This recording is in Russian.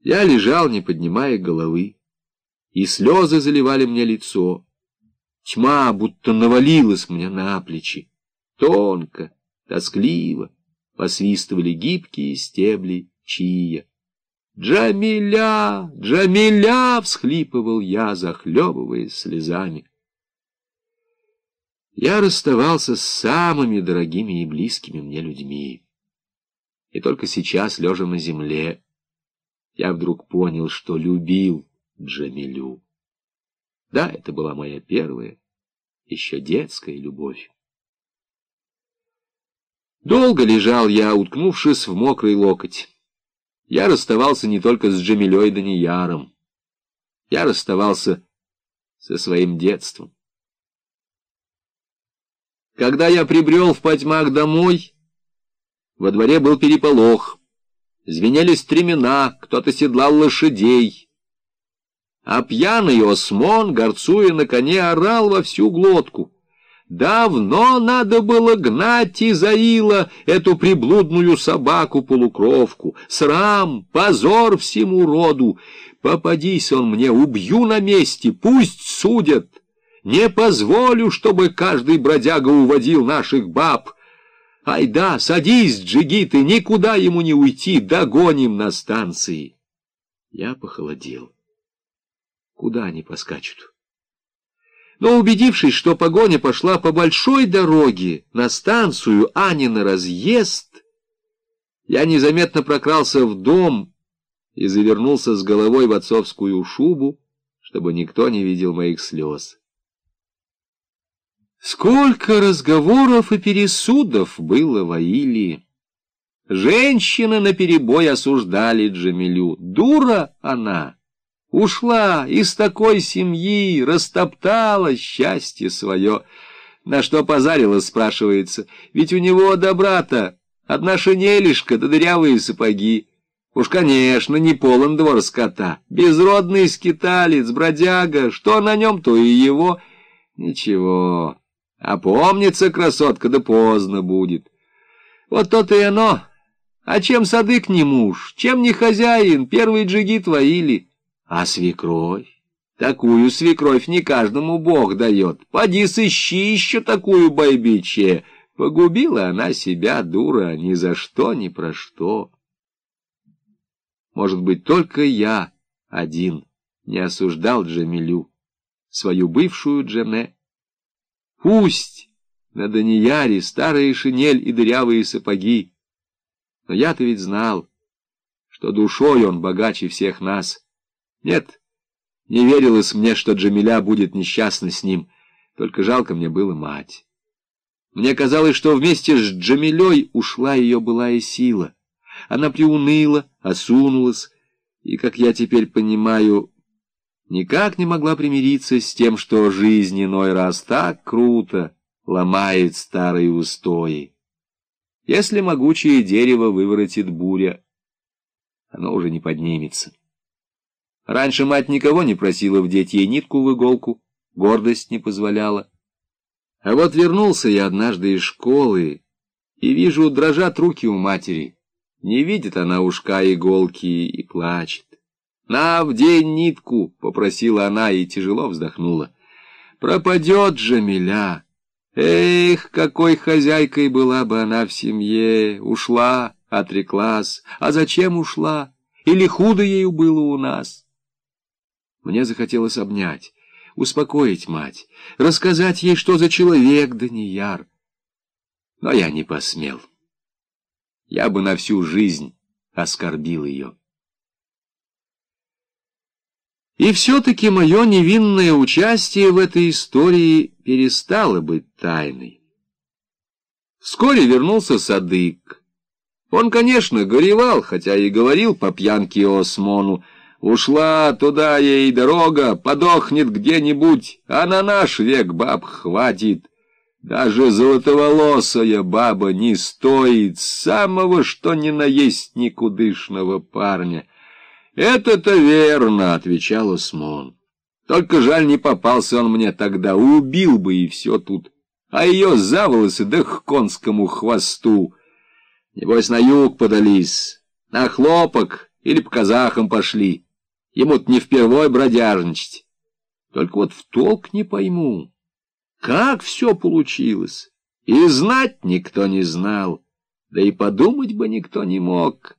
Я лежал, не поднимая головы, и слезы заливали мне лицо. Тьма будто навалилась мне на плечи. Тонко, тоскливо посвистывали гибкие стебли чия. «Джамиля! Джамиля!» — всхлипывал я, захлебываясь слезами. Я расставался с самыми дорогими и близкими мне людьми. И только сейчас, лежа на земле, я вдруг понял, что любил Джамилю. Да, это была моя первая, еще детская любовь. Долго лежал я, уткнувшись в мокрый локоть. Я расставался не только с Джамилей Данияром. Я расставался со своим детством. Когда я прибрел в потьмах домой, во дворе был переполох. Звенели стремена, кто-то седлал лошадей. А пьяный Осмон, горцуя на коне, орал во всю глотку. Давно надо было гнать Изаила, эту приблудную собаку-полукровку. Срам, позор всему роду. Попадись он мне, убью на месте, пусть судят. Не позволю, чтобы каждый бродяга уводил наших баб. Ай да, садись, джигиты, никуда ему не уйти, догоним на станции. Я похолодел. Куда они поскачут? Но убедившись, что погоня пошла по большой дороге на станцию, а не на разъезд, я незаметно прокрался в дом и завернулся с головой в отцовскую шубу, чтобы никто не видел моих слез. Сколько разговоров и пересудов было в Аилии! Женщины наперебой осуждали Джамилю. Дура она! Ушла из такой семьи, растоптала счастье свое. На что позарилась, спрашивается, ведь у него добра-то одна шинелишка да дырявые сапоги. Уж, конечно, не полон двор скота, безродный скиталец, бродяга, что на нем, то и его. Ничего, а помнится красотка, да поздно будет. Вот то-то и оно. А чем садык не муж, чем не хозяин, первый джигит воили. А свекровь? Такую свекровь не каждому бог дает. Поди сыщи еще такую байбиче. Погубила она себя, дура, ни за что, ни про что. Может быть, только я один не осуждал Джамилю, свою бывшую Джеме. Пусть на Данияре старая шинель и дырявые сапоги. Но я-то ведь знал, что душой он богаче всех нас. Нет, не верилось мне, что Джамиля будет несчастна с ним, только жалко мне было мать. Мне казалось, что вместе с Джамилей ушла ее былая сила. Она приуныла, осунулась, и, как я теперь понимаю, никак не могла примириться с тем, что жизнь иной раз так круто ломает старые устои. Если могучее дерево выворотит буря, оно уже не поднимется. Раньше мать никого не просила вдеть ей нитку в иголку, гордость не позволяла. А вот вернулся я однажды из школы, и вижу, дрожат руки у матери. Не видит она ушка иголки и плачет. «На, вдень нитку!» — попросила она и тяжело вздохнула. «Пропадет же, миля! Эх, какой хозяйкой была бы она в семье! Ушла, отреклась. А зачем ушла? Или худо ею было у нас?» Мне захотелось обнять, успокоить мать, рассказать ей, что за человек Данияр. Но я не посмел. Я бы на всю жизнь оскорбил ее. И все-таки мое невинное участие в этой истории перестало быть тайной. Вскоре вернулся Садык. Он, конечно, горевал, хотя и говорил по пьянке Осмону, Ушла туда ей дорога, подохнет где-нибудь, а на наш век баб хватит. Даже золотоволосая баба не стоит самого что ни на есть никудышного парня. «Это-то верно», — отвечал Осмон. «Только жаль, не попался он мне тогда, убил бы и все тут, а ее за волосы да к конскому хвосту. Небось, на юг подались, на хлопок, или по казахам пошли. Ему-то не впервой бродяжничать. Только вот в толк не пойму, как все получилось. И знать никто не знал, да и подумать бы никто не мог.